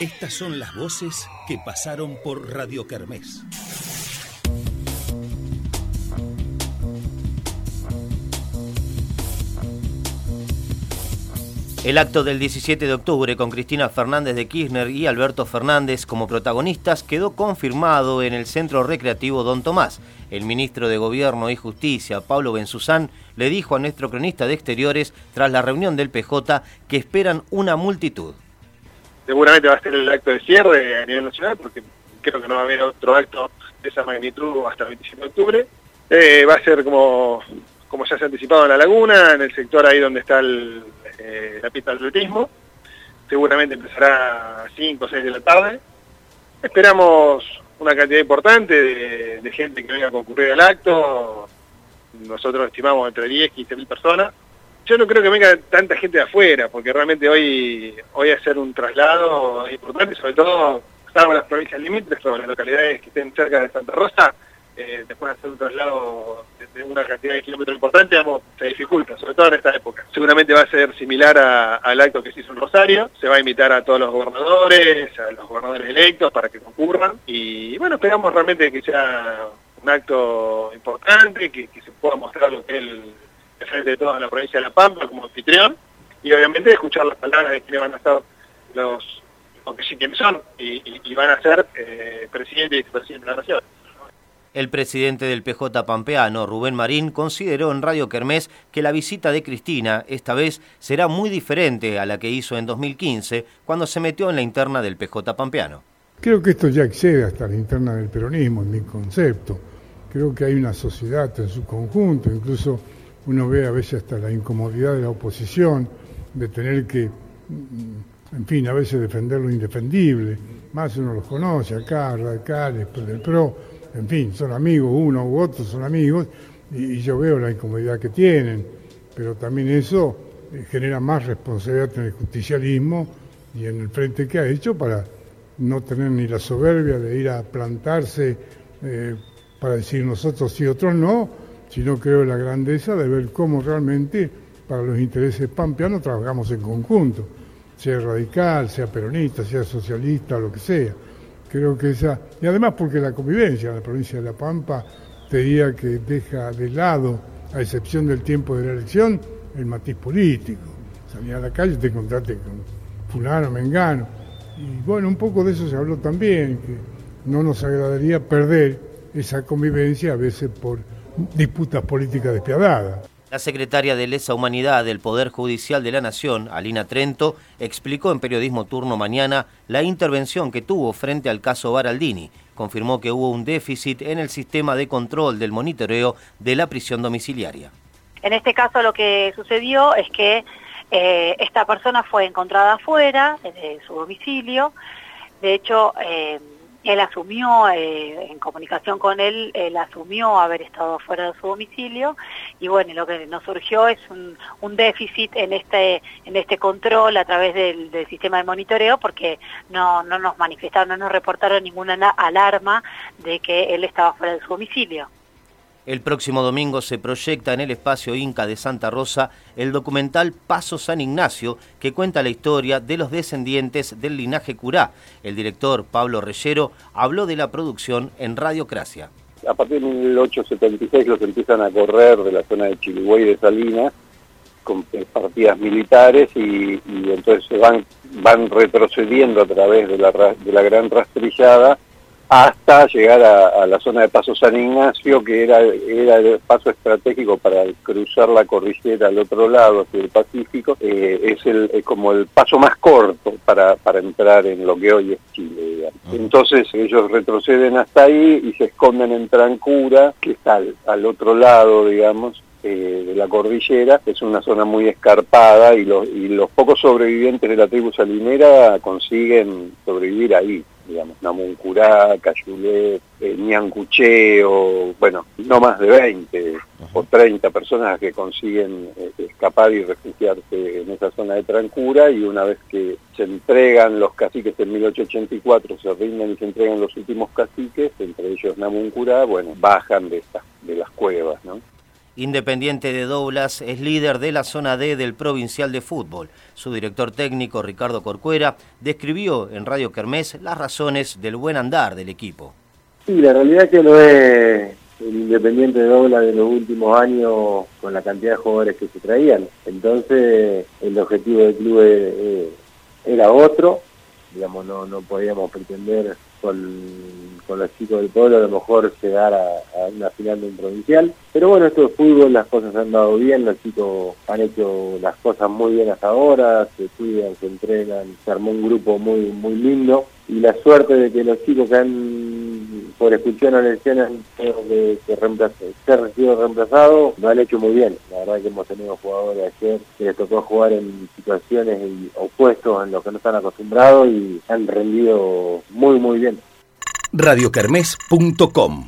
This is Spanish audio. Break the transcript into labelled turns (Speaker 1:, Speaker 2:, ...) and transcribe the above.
Speaker 1: Estas son las voces que pasaron por Radio Kermés.
Speaker 2: El acto del 17 de octubre con Cristina Fernández de Kirchner y Alberto Fernández como protagonistas quedó confirmado en el Centro Recreativo Don Tomás. El ministro de Gobierno y Justicia, Pablo Benzuzán, le dijo a nuestro cronista de Exteriores, tras la reunión del PJ, que esperan una multitud.
Speaker 3: Seguramente va a ser el acto de cierre a nivel nacional, porque creo que no va a haber otro acto de esa magnitud hasta el 27 de octubre. Eh, va a ser como, como ya se ha anticipado en la laguna, en el sector ahí donde está eh, la pista de atletismo. Seguramente empezará a 5 o 6 de la tarde. Esperamos una cantidad importante de, gente que venga a concurrir al acto. Nosotros estimamos entre 10 y 15 mil personas. Yo no creo que venga tanta gente de afuera, porque realmente hoy, hoy hacer un traslado importante, sobre todo, salvo las provincias limítrofes o las localidades que estén cerca de Santa Rosa, eh, después de hacer un traslado de, una cantidad de kilómetros importante, se dificulta, sobre todo en esta época. Seguramente va a ser similar al acto que se hizo en Rosario, se va a invitar a todos los gobernadores, a los gobernadores electos para que concurran, y bueno, esperamos realmente que sea un acto importante, que, se pueda mostrar lo que es el, frente de toda la provincia de La Pampa como anfitrión, y obviamente escuchar las palabras de quienes van a estar los, que sí quienes son, y, van a ser eh, presidente y vicepresidente de la Nación.
Speaker 2: El presidente del PJ Pampeano, Rubén Marín, consideró en Radio Kermés que la visita de Cristina esta vez será muy diferente a la que hizo en 2015 cuando se metió en la interna del PJ Pampeano.
Speaker 4: Creo que esto ya excede hasta la interna del peronismo, en mi concepto. Creo que hay una sociedad en su conjunto, incluso uno ve a veces hasta la incomodidad de la oposición, de tener que, mm, en fin, a veces defender lo indefendible. Más uno los conoce acá, radicales, del PRO en fin, son amigos, uno u otro son amigos, y, yo veo la incomodidad que tienen, pero también eso eh, genera más responsabilidad en el justicialismo y en el frente que ha hecho para no tener ni la soberbia de ir a plantarse eh, para decir nosotros sí, otros no, sino creo la grandeza de ver cómo realmente para los intereses pampeanos trabajamos en conjunto, sea radical, sea peronista, sea socialista, lo que sea. Creo que esa, y además porque la convivencia en la provincia de La Pampa te diría que deja de lado, a excepción del tiempo de la elección, el matiz político. Salía a la calle y te encontraste con fulano, mengano. Y bueno, un poco de eso se habló también, que no nos agradaría perder esa convivencia a veces por disputas políticas despiadadas.
Speaker 2: La secretaria de Lesa Humanidad del Poder Judicial de la Nación, Alina Trento, explicó en Periodismo Turno Mañana la intervención que tuvo frente al caso Baraldini. Confirmó que hubo un déficit en el sistema de control del monitoreo de la prisión domiciliaria.
Speaker 5: En este caso lo que sucedió es que eh, esta persona fue encontrada afuera de su domicilio. De hecho, eh, él asumió, eh, en comunicación con él, él asumió haber estado fuera de su domicilio y bueno, lo que nos surgió es un, déficit en este, en este control a través del, sistema de monitoreo porque no, no nos manifestaron, no nos reportaron ninguna alarma de que él estaba fuera de su domicilio.
Speaker 2: El próximo domingo se proyecta en el espacio Inca de Santa Rosa el documental Paso San Ignacio, que cuenta la historia de los descendientes del linaje curá. El director Pablo Reyero habló de la producción en Radiocracia.
Speaker 6: A partir de 1876 los empiezan a correr de la zona de Chiligüey de Salinas con partidas militares y, entonces van, van retrocediendo a través de la, de la gran rastrillada hasta llegar a, la zona de Paso San Ignacio, que era, era el paso estratégico para cruzar la cordillera al otro lado, hacia el Pacífico, eh, es, el, como el paso más corto para, para entrar en lo que hoy es Chile. Entonces ellos retroceden hasta ahí y se esconden en Trancura, que está al, otro lado, digamos, eh, de la cordillera, es una zona muy escarpada y los, y los pocos sobrevivientes de la tribu salinera consiguen sobrevivir ahí digamos, Namuncurá, Cayulé, eh, o bueno, no más de 20 o 30 personas que consiguen eh, escapar y refugiarse en esa zona de Trancura y una vez que se entregan los caciques en 1884, se rinden y se entregan los últimos caciques, entre ellos Namuncurá, bueno, bajan de, estas de las cuevas, ¿no?
Speaker 2: Independiente de Doblas es líder de la zona D del Provincial de Fútbol. Su director técnico, Ricardo Corcuera, describió en Radio Kermés las razones del buen andar del equipo.
Speaker 7: Sí, la realidad es que no es el Independiente de Doblas de los últimos años con la cantidad de jugadores que se traían. Entonces, el objetivo del club era otro, digamos, no, no podíamos pretender con, los chicos del pueblo a lo mejor llegar a, una final de un provincial. Pero bueno, esto es fútbol, las cosas han dado bien, los chicos han hecho las cosas muy bien hasta ahora, se cuidan, se entrenan, se armó un grupo muy, muy lindo y la suerte de que los chicos que han o lesión han tenido que, ser sido reemplazados, lo han hecho muy bien. La verdad que hemos tenido jugadores ayer que les tocó jugar en situaciones opuestas en los que no están acostumbrados y han rendido muy muy bien.
Speaker 1: radiocarmes.com